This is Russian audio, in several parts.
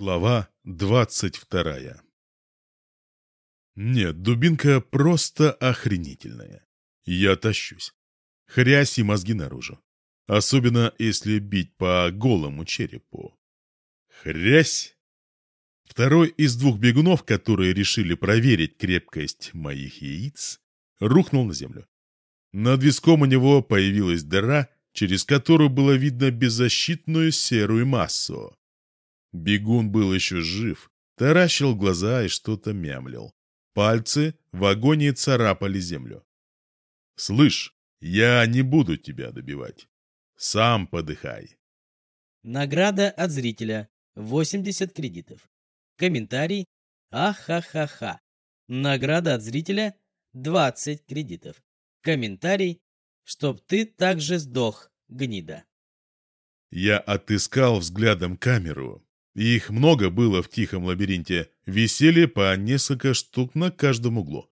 Глава двадцать вторая Нет, дубинка просто охренительная. Я тащусь. Хрясь и мозги наружу. Особенно, если бить по голому черепу. Хрясь! Второй из двух бегунов, которые решили проверить крепкость моих яиц, рухнул на землю. Над виском у него появилась дыра, через которую было видно беззащитную серую массу. Бегун был еще жив, таращил глаза и что-то мямлил. Пальцы в агонии царапали землю. «Слышь, я не буду тебя добивать. Сам подыхай». Награда от зрителя. 80 кредитов. Комментарий. Ахахаха. Награда от зрителя. 20 кредитов. Комментарий. Чтоб ты также сдох, гнида. Я отыскал взглядом камеру, их много было в тихом лабиринте, висели по несколько штук на каждом углу.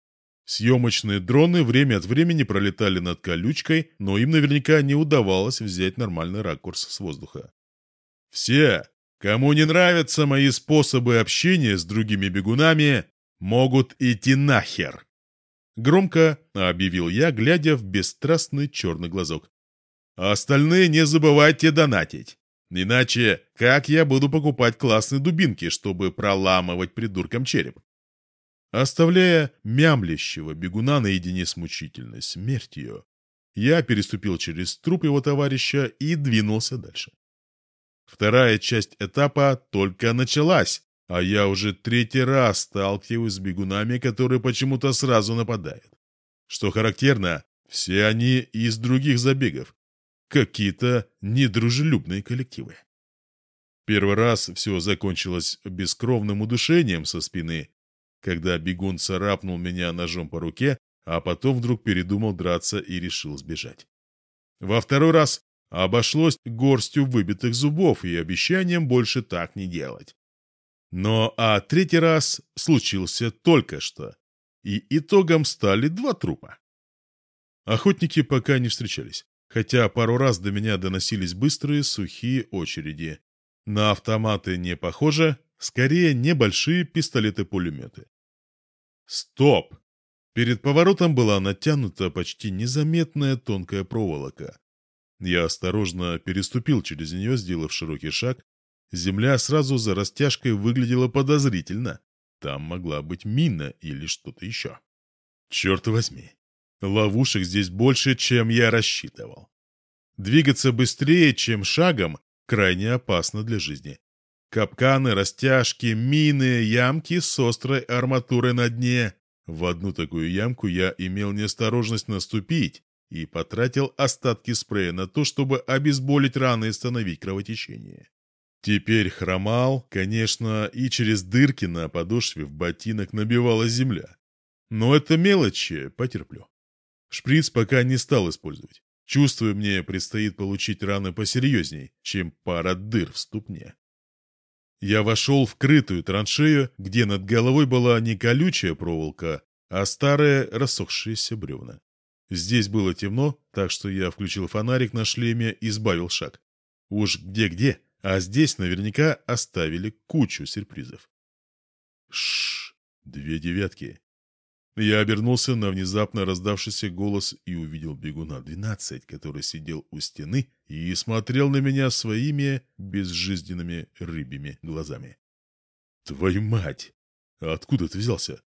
Съемочные дроны время от времени пролетали над колючкой, но им наверняка не удавалось взять нормальный ракурс с воздуха. Все, кому не нравятся мои способы общения с другими бегунами, могут идти нахер. Громко объявил я, глядя в бесстрастный черный глазок. А остальные не забывайте донатить. Иначе как я буду покупать классные дубинки, чтобы проламывать придуркам череп? Оставляя мямлящего бегуна наедине с мучительной смертью, я переступил через труп его товарища и двинулся дальше. Вторая часть этапа только началась, а я уже третий раз сталкиваюсь с бегунами, которые почему-то сразу нападают. Что характерно, все они из других забегов, какие-то недружелюбные коллективы. Первый раз все закончилось бескровным удушением со спины, когда бегун царапнул меня ножом по руке, а потом вдруг передумал драться и решил сбежать. Во второй раз обошлось горстью выбитых зубов и обещанием больше так не делать. Но а третий раз случился только что, и итогом стали два трупа. Охотники пока не встречались хотя пару раз до меня доносились быстрые сухие очереди. На автоматы не похоже, скорее небольшие пистолеты-пулеметы. Стоп! Перед поворотом была натянута почти незаметная тонкая проволока. Я осторожно переступил через нее, сделав широкий шаг. Земля сразу за растяжкой выглядела подозрительно. Там могла быть мина или что-то еще. Черт возьми, Ловушек здесь больше, чем я рассчитывал. Двигаться быстрее, чем шагом, крайне опасно для жизни. Капканы, растяжки, мины, ямки с острой арматурой на дне. В одну такую ямку я имел неосторожность наступить и потратил остатки спрея на то, чтобы обезболить раны и остановить кровотечение. Теперь хромал, конечно, и через дырки на подошве в ботинок набивалась земля. Но это мелочи, потерплю. Шприц пока не стал использовать. Чувствую, мне предстоит получить раны посерьезней, чем пара дыр в ступне. Я вошел в крытую траншею, где над головой была не колючая проволока, а старые рассохшиеся бревна. Здесь было темно, так что я включил фонарик на шлеме и сбавил шаг. Уж где-где, а здесь наверняка оставили кучу сюрпризов. Шш, две девятки. Я обернулся на внезапно раздавшийся голос и увидел бегуна 12, который сидел у стены и смотрел на меня своими безжизненными рыбьими глазами. «Твою мать! Откуда ты взялся?»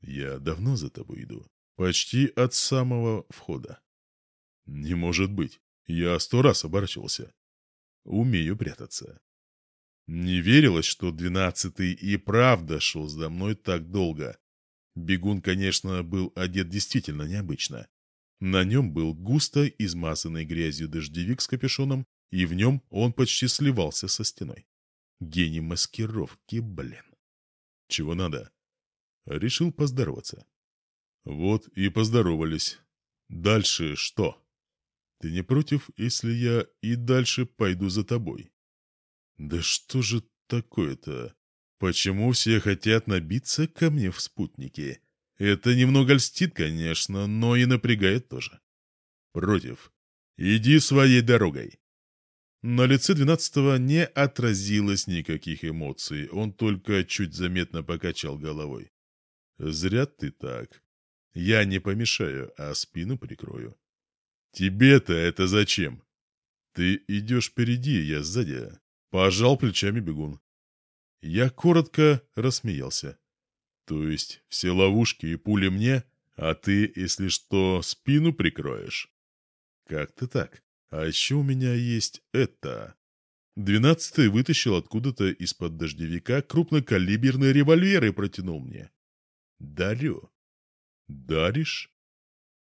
«Я давно за тобой иду. Почти от самого входа». «Не может быть. Я сто раз оборачивался. Умею прятаться». Не верилось, что двенадцатый и правда шел за мной так долго. Бегун, конечно, был одет действительно необычно. На нем был густо измазанный грязью дождевик с капюшоном, и в нем он почти сливался со стеной. Гений маскировки, блин. Чего надо? Решил поздороваться. Вот и поздоровались. Дальше что? Ты не против, если я и дальше пойду за тобой? Да что же такое-то? Почему все хотят набиться ко мне в спутники? Это немного льстит, конечно, но и напрягает тоже. Против. Иди своей дорогой. На лице двенадцатого не отразилось никаких эмоций, он только чуть заметно покачал головой. «Зря ты так. Я не помешаю, а спину прикрою». «Тебе-то это зачем?» «Ты идешь впереди, я сзади». Пожал плечами бегун. Я коротко рассмеялся. «То есть все ловушки и пули мне, а ты, если что, спину прикроешь?» «Как-то так. А еще у меня есть это. Двенадцатый вытащил откуда-то из-под дождевика крупнокалиберный револьвер и протянул мне. Дарю. Даришь?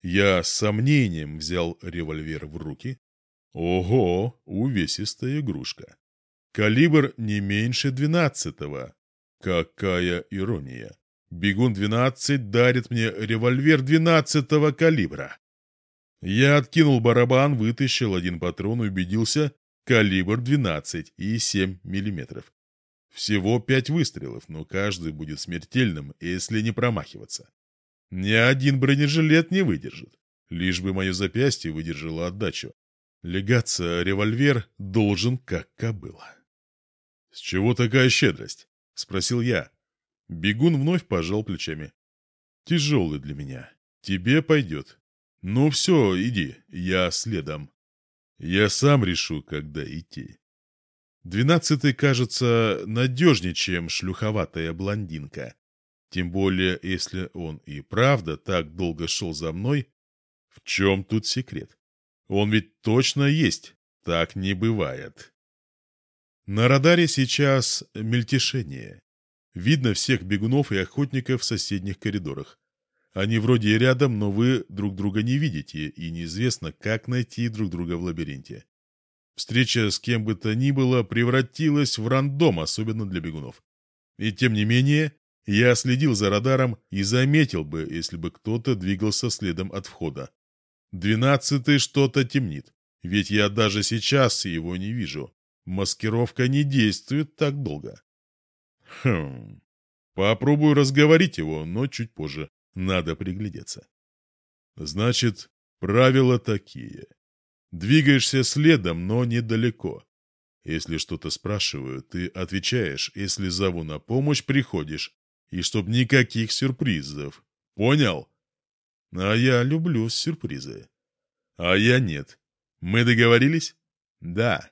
Я с сомнением взял револьвер в руки. Ого, увесистая игрушка. Калибр не меньше двенадцатого. Какая ирония. Бегун двенадцать дарит мне револьвер двенадцатого калибра. Я откинул барабан, вытащил один патрон и убедился, калибр 12 и 7 миллиметров. Всего пять выстрелов, но каждый будет смертельным, если не промахиваться. Ни один бронежилет не выдержит, лишь бы мое запястье выдержало отдачу. Легаться револьвер должен как кобыла. «С чего такая щедрость?» — спросил я. Бегун вновь пожал плечами. «Тяжелый для меня. Тебе пойдет. «Ну все, иди, я следом. Я сам решу, когда идти». Двенадцатый кажется надежнее, чем шлюховатая блондинка. Тем более, если он и правда так долго шел за мной, в чем тут секрет? Он ведь точно есть, так не бывает. На радаре сейчас мельтешение. Видно всех бегунов и охотников в соседних коридорах. Они вроде и рядом, но вы друг друга не видите, и неизвестно, как найти друг друга в лабиринте. Встреча с кем бы то ни было превратилась в рандом, особенно для бегунов. И тем не менее, я следил за радаром и заметил бы, если бы кто-то двигался следом от входа. Двенадцатый что-то темнит, ведь я даже сейчас его не вижу. Маскировка не действует так долго. Хм. Попробую разговорить его, но чуть позже. Надо приглядеться. Значит, правила такие. Двигаешься следом, но недалеко. Если что-то спрашиваю, ты отвечаешь. Если зову на помощь, приходишь. И чтоб никаких сюрпризов. Понял? А я люблю сюрпризы. А я нет. Мы договорились? Да.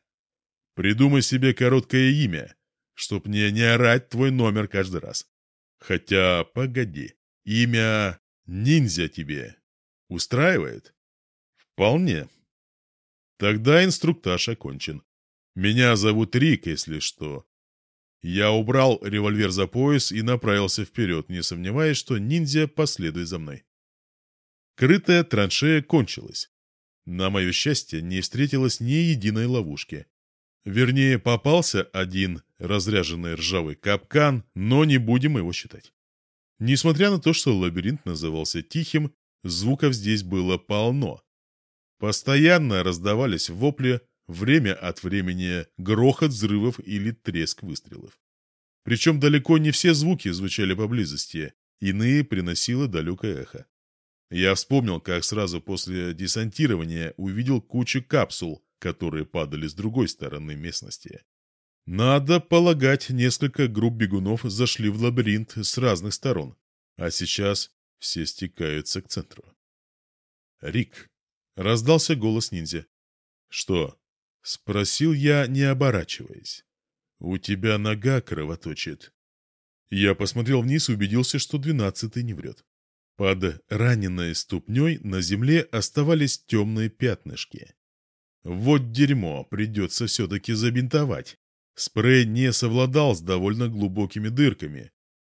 Придумай себе короткое имя, чтоб мне не орать твой номер каждый раз. Хотя, погоди. Имя ниндзя тебе устраивает? Вполне. Тогда инструктаж окончен. Меня зовут Рик, если что. Я убрал револьвер за пояс и направился вперед, не сомневаясь, что ниндзя последует за мной. Крытая траншея кончилась. На мое счастье, не встретилось ни единой ловушки. Вернее, попался один разряженный ржавый капкан, но не будем его считать. Несмотря на то, что лабиринт назывался тихим, звуков здесь было полно. Постоянно раздавались вопли, время от времени грохот взрывов или треск выстрелов. Причем далеко не все звуки звучали поблизости, иные приносило далекое эхо. Я вспомнил, как сразу после десантирования увидел кучу капсул, которые падали с другой стороны местности. Надо полагать, несколько групп бегунов зашли в лабиринт с разных сторон, а сейчас все стекаются к центру. «Рик!» — раздался голос ниндзя. «Что?» — спросил я, не оборачиваясь. «У тебя нога кровоточит». Я посмотрел вниз и убедился, что двенадцатый не врет. Под раненой ступней на земле оставались темные пятнышки. Вот дерьмо, придется все-таки забинтовать. Спрей не совладал с довольно глубокими дырками.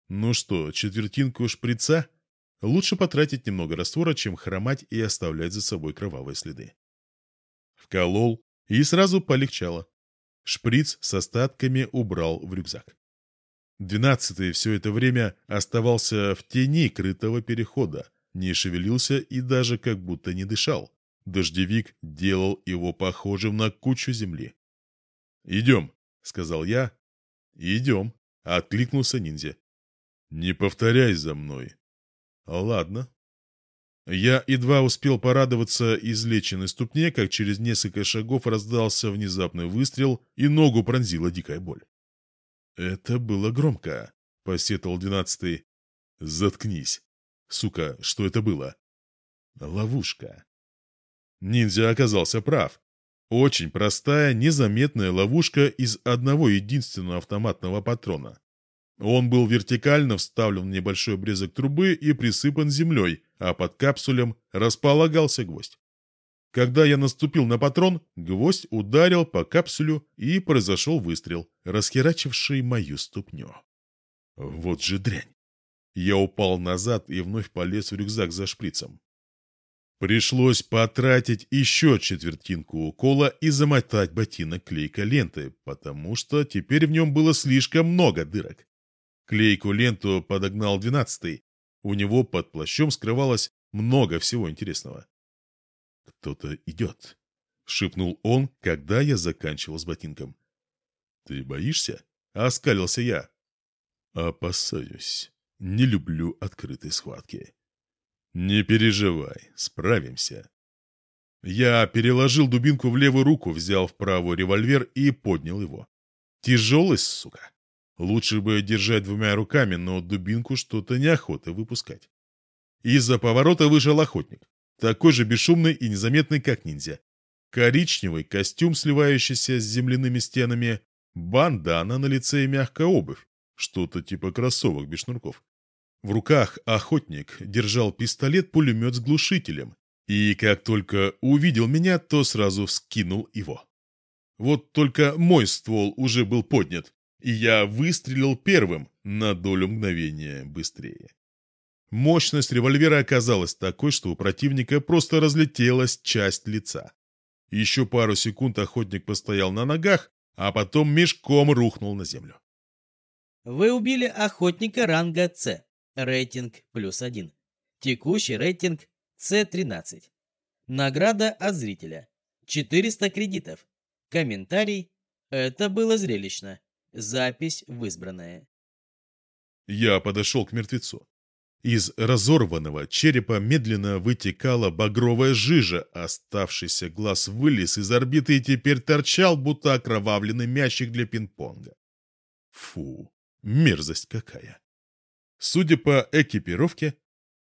Ну что, четвертинку шприца? Лучше потратить немного раствора, чем хромать и оставлять за собой кровавые следы. Вколол, и сразу полегчало. Шприц с остатками убрал в рюкзак. Двенадцатый все это время оставался в тени крытого перехода, не шевелился и даже как будто не дышал. Дождевик делал его похожим на кучу земли. «Идем», — сказал я. «Идем», — откликнулся ниндзя. «Не повторяй за мной». «Ладно». Я едва успел порадоваться излеченной ступне, как через несколько шагов раздался внезапный выстрел, и ногу пронзила дикая боль. «Это было громко», — посетовал двенадцатый. «Заткнись. Сука, что это было?» «Ловушка». Ниндзя оказался прав. Очень простая, незаметная ловушка из одного единственного автоматного патрона. Он был вертикально вставлен в небольшой обрезок трубы и присыпан землей, а под капсулем располагался гвоздь. Когда я наступил на патрон, гвоздь ударил по капсулю и произошел выстрел, расхерачивший мою ступню. Вот же дрянь. Я упал назад и вновь полез в рюкзак за шприцем. Пришлось потратить еще четвертинку укола и замотать ботинок клейкой ленты, потому что теперь в нем было слишком много дырок. Клейку ленту подогнал двенадцатый. У него под плащом скрывалось много всего интересного. «Кто-то идет», — шепнул он, когда я заканчивал с ботинком. «Ты боишься?» — оскалился я. «Опасаюсь. Не люблю открытой схватки». «Не переживай, справимся». Я переложил дубинку в левую руку, взял в правую револьвер и поднял его. Тяжелый, сука. Лучше бы держать двумя руками, но дубинку что-то неохота выпускать. Из-за поворота вышел охотник. Такой же бесшумный и незаметный, как ниндзя. Коричневый костюм, сливающийся с земляными стенами, бандана на лице и мягкая обувь. Что-то типа кроссовок без шнурков. В руках охотник держал пистолет-пулемет с глушителем, и как только увидел меня, то сразу вскинул его. Вот только мой ствол уже был поднят, и я выстрелил первым на долю мгновения быстрее. Мощность револьвера оказалась такой, что у противника просто разлетелась часть лица. Еще пару секунд охотник постоял на ногах, а потом мешком рухнул на землю. Вы убили охотника ранга С. Рейтинг плюс один. Текущий рейтинг С13. Награда от зрителя. 400 кредитов. Комментарий. Это было зрелищно. Запись в избранное. Я подошел к мертвецу. Из разорванного черепа медленно вытекала багровая жижа, оставшийся глаз вылез из орбиты и теперь торчал, будто окровавленный мячик для пинг-понга. Фу, мерзость какая! Судя по экипировке,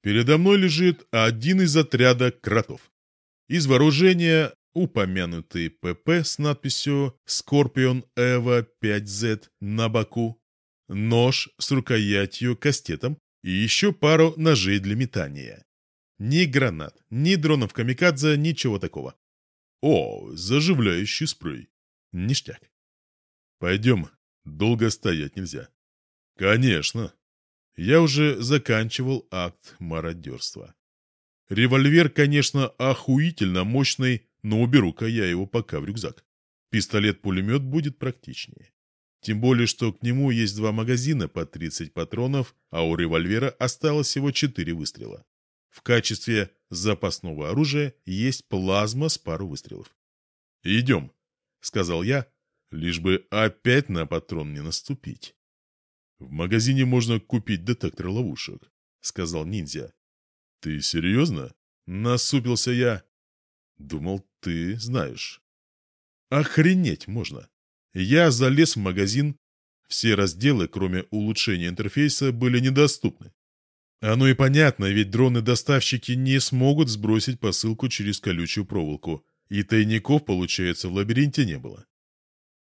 передо мной лежит один из отряда кротов. Из вооружения упомянутый ПП с надписью «Скорпион Эва 5Z» на боку, нож с рукоятью кастетом и еще пару ножей для метания. Ни гранат, ни дронов камикадзе, ничего такого. О, заживляющий спрей. Ништяк. Пойдем, долго стоять нельзя. Конечно. Я уже заканчивал акт мародерства. Револьвер, конечно, охуительно мощный, но уберу-ка я его пока в рюкзак. Пистолет-пулемет будет практичнее. Тем более, что к нему есть два магазина по 30 патронов, а у револьвера осталось всего 4 выстрела. В качестве запасного оружия есть плазма с пару выстрелов. «Идем», — сказал я, лишь бы опять на патрон не наступить. «В магазине можно купить детектор ловушек», — сказал ниндзя. «Ты серьезно?» — насупился я. Думал, ты знаешь. Охренеть можно. Я залез в магазин. Все разделы, кроме улучшения интерфейса, были недоступны. Оно и понятно, ведь дроны-доставщики не смогут сбросить посылку через колючую проволоку, и тайников, получается, в лабиринте не было.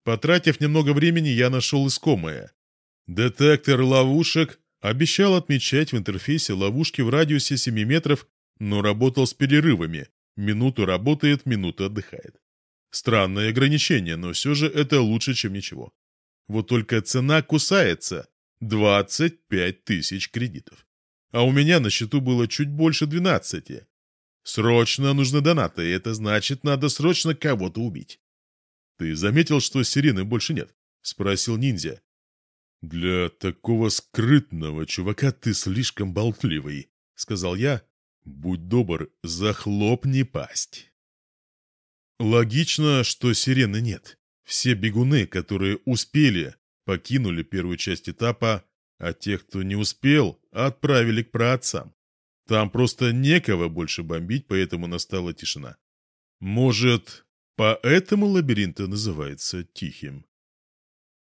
Потратив немного времени, я нашел искомое. Детектор ловушек обещал отмечать в интерфейсе ловушки в радиусе 7 метров, но работал с перерывами, Минуту работает, минуту отдыхает. Странное ограничение, но все же это лучше, чем ничего. Вот только цена кусается. 25 тысяч кредитов. А у меня на счету было чуть больше 12. Срочно нужны донаты, и это значит, надо срочно кого-то убить. «Ты заметил, что сирены больше нет?» — спросил ниндзя. «Для такого скрытного чувака ты слишком болтливый», — сказал я, Будь добр, захлопни пасть. Логично, что сирены нет. Все бегуны, которые успели, покинули первую часть этапа, а тех, кто не успел, отправили к праотцам. Там просто некого больше бомбить, поэтому настала тишина. Может, поэтому лабиринт и называется Тихим?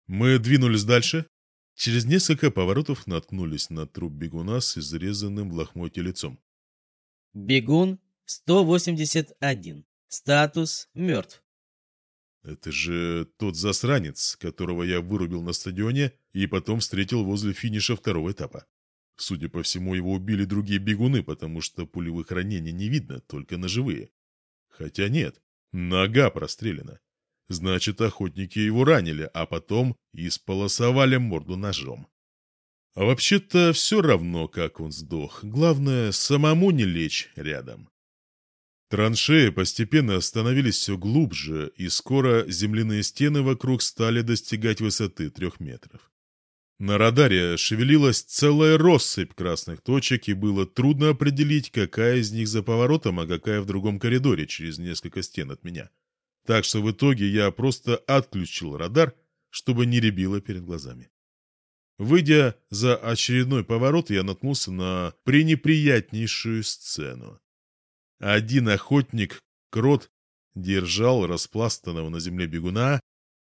Мы двинулись дальше. Через несколько поворотов наткнулись на труп бегуна с изрезанным в лохмотье лицом. Бегун 181. Статус мертв. Это же тот засранец, которого я вырубил на стадионе и потом встретил возле финиша второго этапа. Судя по всему, его убили другие бегуны, потому что пулевых ранений не видно, только ножевые. Хотя нет, нога прострелена. Значит, охотники его ранили, а потом исполосовали морду ножом. А вообще-то все равно, как он сдох. Главное, самому не лечь рядом. Траншеи постепенно становились все глубже, и скоро земляные стены вокруг стали достигать высоты трех метров. На радаре шевелилась целая россыпь красных точек, и было трудно определить, какая из них за поворотом, а какая в другом коридоре через несколько стен от меня. Так что в итоге я просто отключил радар, чтобы не рябило перед глазами. Выйдя за очередной поворот, я наткнулся на пренеприятнейшую сцену. Один охотник, крот, держал распластанного на земле бегуна,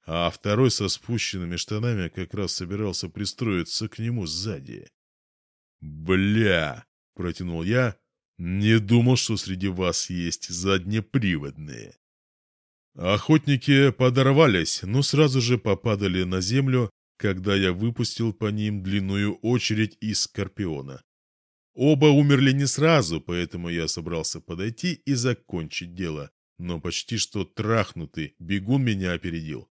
а второй со спущенными штанами как раз собирался пристроиться к нему сзади. «Бля!» — протянул я. «Не думал, что среди вас есть заднеприводные». Охотники подорвались, но сразу же попадали на землю, когда я выпустил по ним длинную очередь из скорпиона. Оба умерли не сразу, поэтому я собрался подойти и закончить дело. Но почти что трахнутый бегун меня опередил.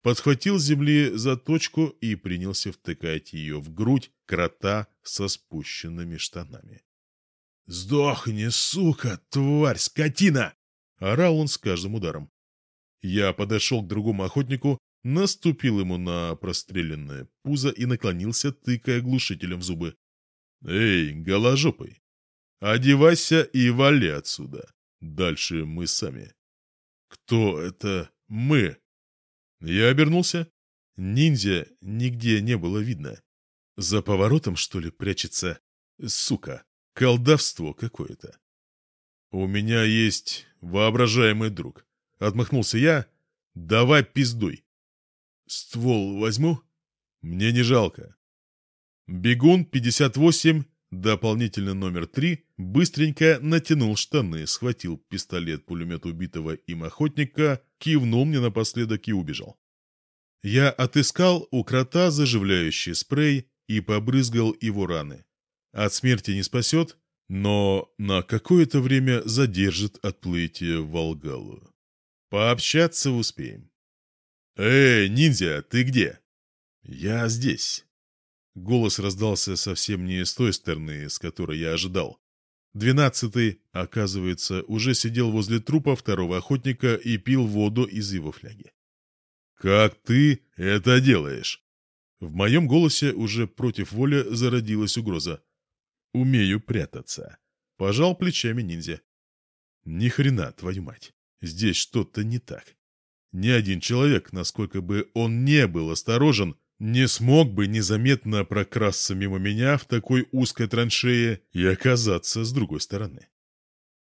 Подхватил земли заточку и принялся втыкать ее в грудь крота со спущенными штанами. «Сдохни, сука, тварь, скотина!» — орал он с каждым ударом. Я подошел к другому охотнику, наступил ему на простреленное пузо и наклонился, тыкая глушителем в зубы. «Эй, голожопый, одевайся и вали отсюда. Дальше мы сами». «Кто это мы?» Я обернулся. Ниндзя нигде не было видно. За поворотом, что ли, прячется? Сука, колдовство какое-то. «У меня есть воображаемый друг», — отмахнулся я. «Давай пиздуй». «Ствол возьму?» «Мне не жалко. Бегун 58, дополнительно номер 3, быстренько натянул штаны, схватил пистолет-пулемет убитого им охотника, кивнул мне напоследок и убежал. Я отыскал у крота заживляющий спрей и побрызгал его раны. От смерти не спасет, но на какое-то время задержит отплытие в Волгалу. Пообщаться успеем. «Эй, ниндзя, ты где?» «Я здесь». Голос раздался совсем не с той стороны, с которой я ожидал. Двенадцатый, оказывается, уже сидел возле трупа второго охотника и пил воду из его фляги. «Как ты это делаешь?» В моем голосе уже против воли зародилась угроза. «Умею прятаться», — пожал плечами ниндзя. «Ни хрена, твою мать, здесь что-то не так. Ни один человек, насколько бы он не был осторожен, не смог бы незаметно прокрасться мимо меня в такой узкой траншее и оказаться с другой стороны.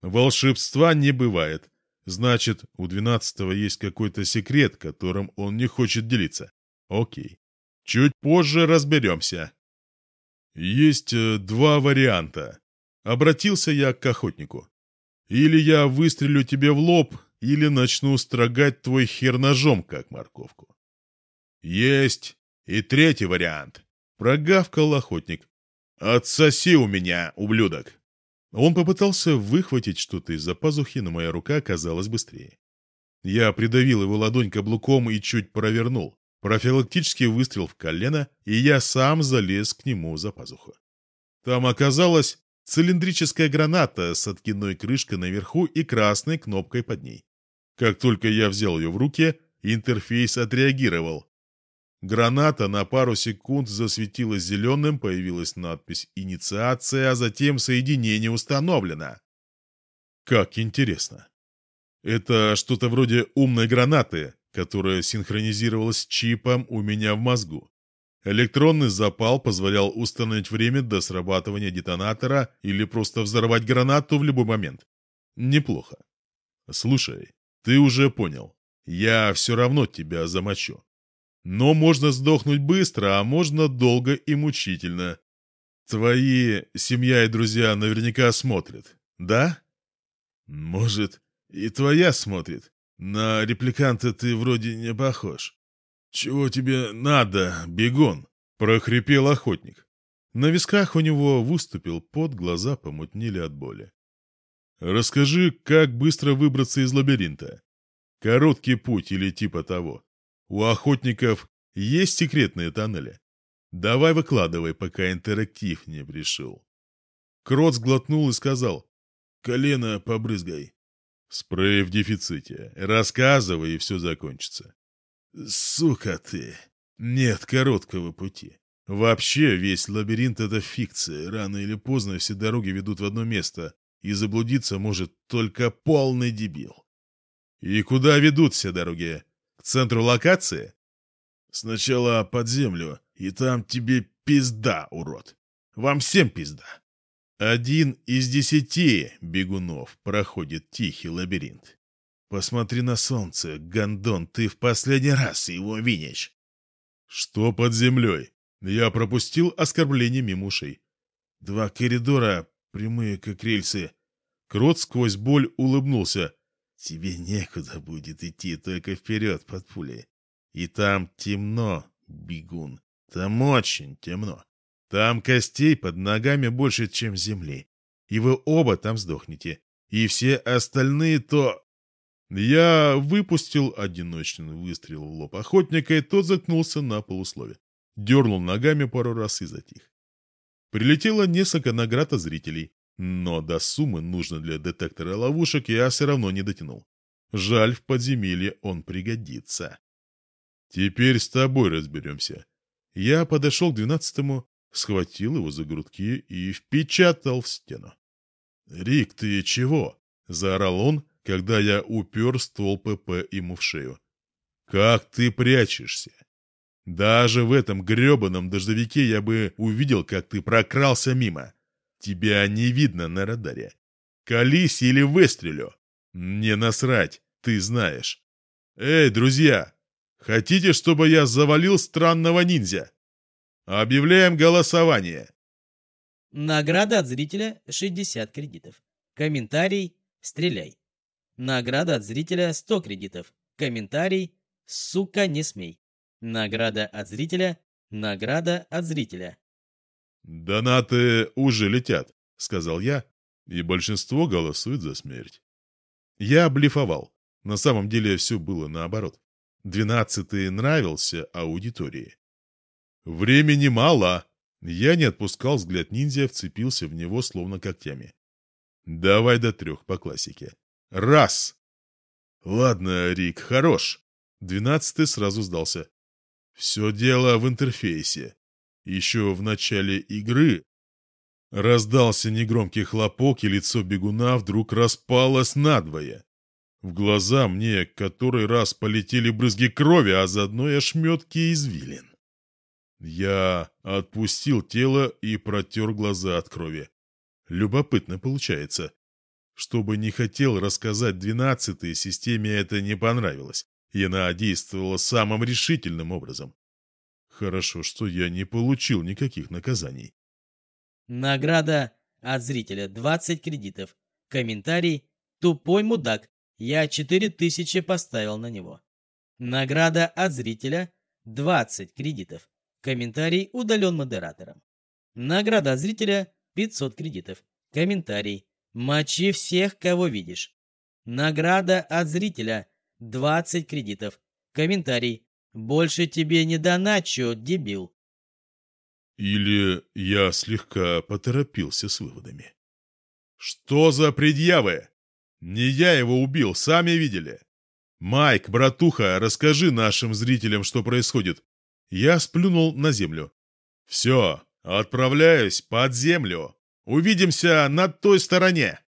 Волшебства не бывает. Значит, у двенадцатого есть какой-то секрет, которым он не хочет делиться. Окей. Чуть позже разберемся. Есть э, два варианта. Обратился я к охотнику. Или я выстрелю тебе в лоб, или начну строгать твой хер ножом, как морковку. Есть. И третий вариант. Прогавкал охотник. «Отсоси у меня, ублюдок!» Он попытался выхватить что-то из-за пазухи, но моя рука оказалась быстрее. Я придавил его ладонь каблуком и чуть провернул. Профилактический выстрел в колено, и я сам залез к нему за пазуху. Там оказалась цилиндрическая граната с откидной крышкой наверху и красной кнопкой под ней. Как только я взял ее в руки, интерфейс отреагировал. Граната на пару секунд засветилась зеленым, появилась надпись «Инициация», а затем «Соединение установлено». Как интересно. Это что-то вроде умной гранаты, которая синхронизировалась с чипом у меня в мозгу. Электронный запал позволял установить время до срабатывания детонатора или просто взорвать гранату в любой момент. Неплохо. Слушай, ты уже понял. Я все равно тебя замочу. Но можно сдохнуть быстро, а можно долго и мучительно. Твои семья и друзья наверняка смотрят, да? Может, и твоя смотрит. На репликанта ты вроде не похож. «Чего тебе надо, бегун?» — прохрипел охотник. На висках у него выступил пот, глаза помутнели от боли. «Расскажи, как быстро выбраться из лабиринта. Короткий путь или типа того. У охотников есть секретные тоннели. Давай выкладывай, пока интерактив не пришел». Крот сглотнул и сказал, «Колено побрызгай». «Спрей в дефиците. Рассказывай, и все закончится». Сука ты! Нет короткого пути. Вообще весь лабиринт — это фикция. Рано или поздно все дороги ведут в одно место, и заблудиться может только полный дебил. И куда ведут все дороги? К центру локации? Сначала под землю, и там тебе пизда, урод. Вам всем пизда. Один из десяти бегунов проходит тихий лабиринт. Посмотри на солнце, гондон, ты в последний раз его видишь. Что под землей? Я пропустил оскорбление мимо. Два коридора, прямые как рельсы. Крот сквозь боль улыбнулся. Тебе некуда будет идти, только вперед под пулей. И там темно, бегун. Там очень темно. Там костей под ногами больше, чем земли. И вы оба там сдохнете. И все остальные то... Я выпустил одиночный выстрел в лоб охотника, и тот заткнулся на полуслове. Дернул ногами пару раз и затих. Прилетело несколько наград от зрителей, но до суммы нужно для детектора ловушек я все равно не дотянул. Жаль, в подземелье он пригодится. Теперь с тобой разберемся. Я подошел к двенадцатому, схватил его за грудки и впечатал в стену. «Рик, ты чего?» — заорал он, когда я упер ствол ПП ему в шею. «Как ты прячешься? Даже в этом гребаном дождевике я бы увидел, как ты прокрался мимо. Тебя не видно на радаре. Колись или выстрелю. Не насрать, ты знаешь. Эй, друзья, хотите, чтобы я завалил странного ниндзя? Объявляем голосование. Награда от зрителя 60 кредитов. Комментарий «Стреляй». Награда от зрителя 100 кредитов. Комментарий «Сука, не смей». Награда от зрителя. Награда от зрителя. «Донаты уже летят», — сказал я, и большинство голосует за смерть. Я блефовал. На самом деле все было наоборот. Двенадцатый нравился аудитории. Времени мало. Я не отпускал взгляд ниндзя, вцепился в него словно когтями. Давай до трех по классике. Раз. Ладно, Рик, хорош. Двенадцатый сразу сдался. Все дело в интерфейсе. Еще в начале игры раздался негромкий хлопок, и лицо бегуна вдруг распалось надвое. В глаза мне который раз полетели брызги крови, а заодно и ошметки извилин. Я отпустил тело и протер глаза от крови. Любопытно получается. Что бы ни хотел рассказать двенадцатый, системе это не понравилось, и она действовала самым решительным образом. Хорошо, что я не получил никаких наказаний. Награда от зрителя 20 кредитов. Комментарий «Тупой мудак, я 4000 поставил на него». Награда от зрителя 20 кредитов. Комментарий удален модератором. Награда от зрителя 500 кредитов. Комментарий Мочи всех, кого видишь. Награда от зрителя. 20 кредитов. Комментарий. Больше тебе не доначу, дебил. Или я слегка поторопился с выводами. Что за предъявы? Не я его убил, сами видели. Майк, братуха, расскажи нашим зрителям, что происходит. Я сплюнул на землю. Все, отправляюсь под землю. Увидимся на той стороне.